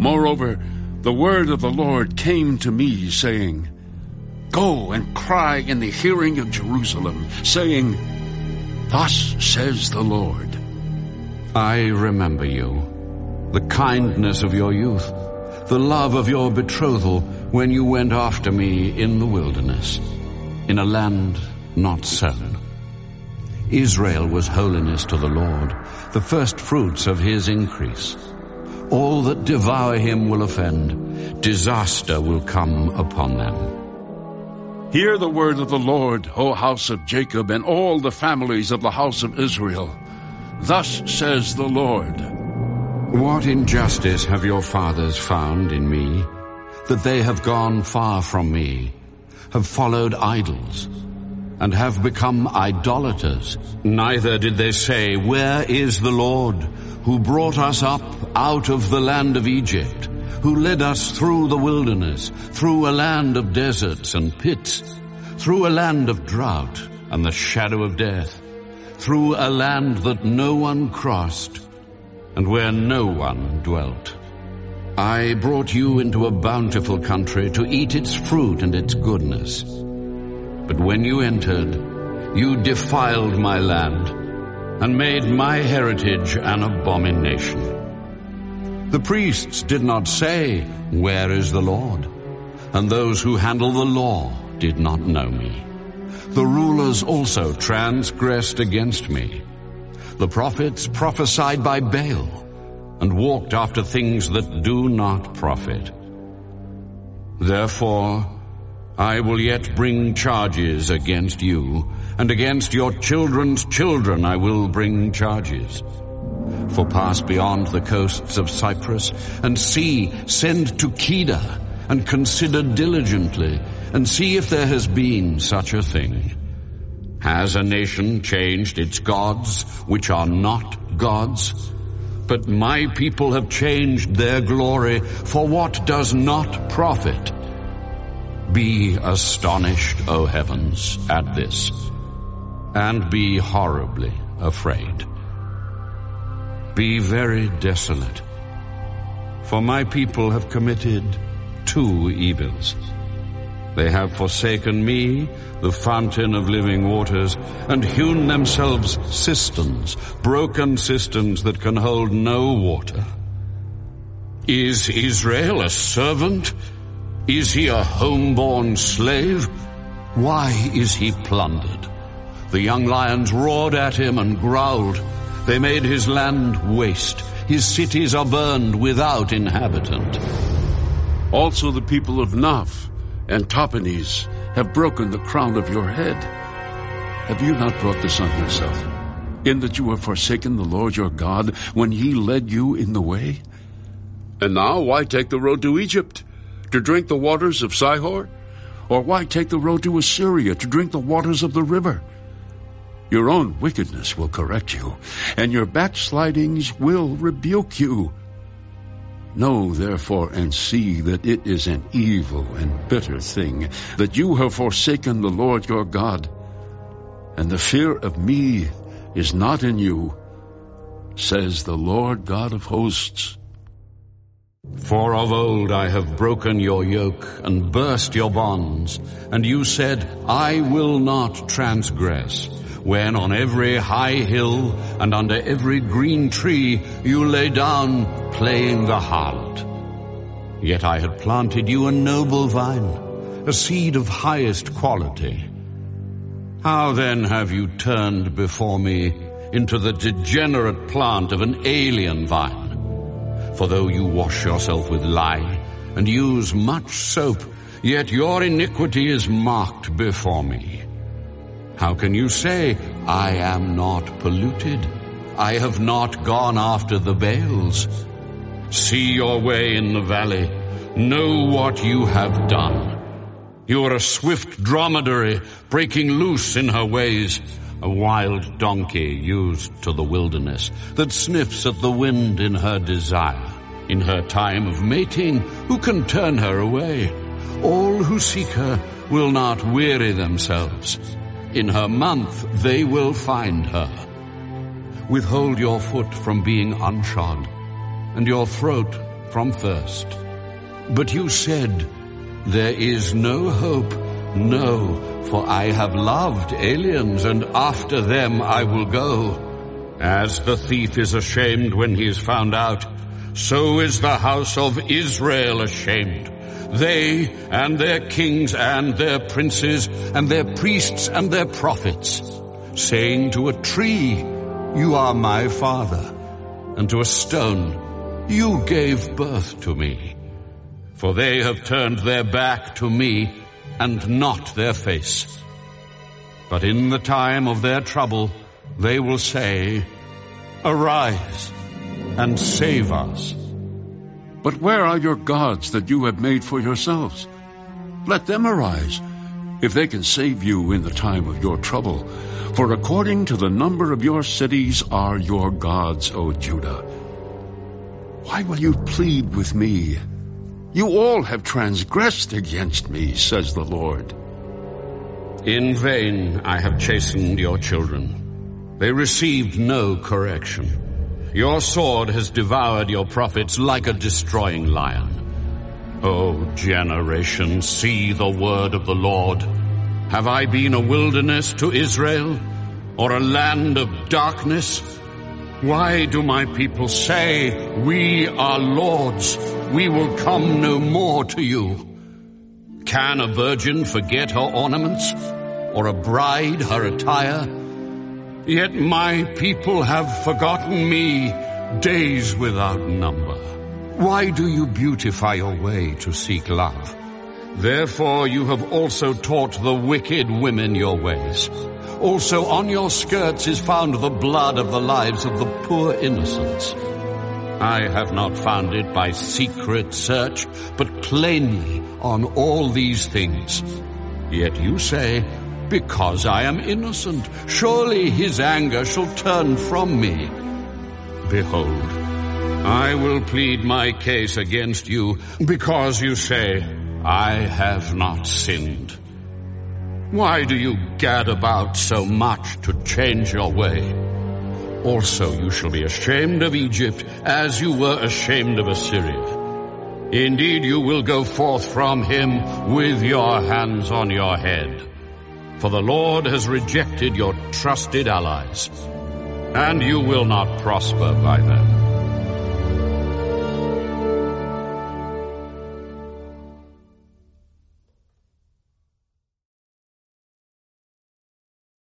Moreover, the word of the Lord came to me, saying, Go and cry in the hearing of Jerusalem, saying, Thus says the Lord. I remember you, the kindness of your youth, the love of your betrothal when you went after me in the wilderness, in a land not sown. Israel was holiness to the Lord, the first fruits of his increase. All that devour him will offend. Disaster will come upon them. Hear the word of the Lord, O house of Jacob, and all the families of the house of Israel. Thus says the Lord. What injustice have your fathers found in me, that they have gone far from me, have followed idols, and have become idolaters? Neither did they say, Where is the Lord? who brought us up out of the land of Egypt, who led us through the wilderness, through a land of deserts and pits, through a land of drought and the shadow of death, through a land that no one crossed and where no one dwelt. I brought you into a bountiful country to eat its fruit and its goodness. But when you entered, you defiled my land and made my heritage an abomination. The priests did not say, Where is the Lord? And those who handle the law did not know me. The rulers also transgressed against me. The prophets prophesied by Baal and walked after things that do not profit. Therefore, I will yet bring charges against you and against your children's children I will bring charges. For pass beyond the coasts of Cyprus, and see, send to Kedar, and consider diligently, and see if there has been such a thing. Has a nation changed its gods, which are not gods? But my people have changed their glory for what does not profit. Be astonished, O heavens, at this and be horribly afraid. Be very desolate, for my people have committed two evils. They have forsaken me, the fountain of living waters, and hewn themselves cisterns, broken cisterns that can hold no water. Is Israel a servant? Is he a homeborn slave? Why is he plundered? The young lions roared at him and growled. They made his land waste. His cities are burned without inhabitant. Also the people of Noph and Tahpanhes have broken the crown of your head. Have you not brought this on yourself? In that you have forsaken the Lord your God when he led you in the way? And now why take the road to Egypt? To drink the waters of Sihor? Or why take the road to Assyria to drink the waters of the river? Your own wickedness will correct you, and your backslidings will rebuke you. Know therefore and see that it is an evil and bitter thing that you have forsaken the Lord your God, and the fear of me is not in you, says the Lord God of hosts. For of old I have broken your yoke and burst your bonds, and you said, I will not transgress when on every high hill and under every green tree you lay down playing the harlot. Yet I had planted you a noble vine, a seed of highest quality. How then have you turned before me into the degenerate plant of an alien vine? For though you wash yourself with lye and use much soap, yet your iniquity is marked before me. How can you say, I am not polluted? I have not gone after the Baals. See your way in the valley. Know what you have done. You are a swift dromedary breaking loose in her ways, a wild donkey used to the wilderness that sniffs at the wind in her desire. In her time of mating, who can turn her away? All who seek her will not weary themselves. In her month they will find her. Withhold your foot from being unshod, and your throat from thirst. But you said, There is no hope, no, for I have loved aliens, and after them I will go. As the thief is ashamed when he is found out, so is the house of Israel ashamed. They and their kings and their princes and their priests and their prophets, saying to a tree, You are my father, and to a stone, You gave birth to me. For they have turned their back to me and not their face. But in the time of their trouble, they will say, Arise and save us. But where are your gods that you have made for yourselves? Let them arise, if they can save you in the time of your trouble. For according to the number of your cities are your gods, O Judah. Why will you plead with me? You all have transgressed against me, says the Lord. In vain I have chastened your children. They received no correction. Your sword has devoured your prophets like a destroying lion. O generation, see the word of the Lord. Have I been a wilderness to Israel, or a land of darkness? Why do my people say, We are lords, we will come no more to you? Can a virgin forget her ornaments, or a bride her attire? Yet my people have forgotten me days without number. Why do you beautify your way to seek love? Therefore you have also taught the wicked women your ways. Also on your skirts is found the blood of the lives of the poor innocents. I have not found it by secret search, but plainly on all these things. Yet you say, because I am innocent, surely his anger shall turn from me. Behold, I will plead my case against you because you say, I have not sinned. Why do you gad about so much to change your way? Also you shall be ashamed of Egypt as you were ashamed of Assyria. Indeed you will go forth from him with your hands on your head. For the Lord has rejected your trusted allies, and you will not prosper by them.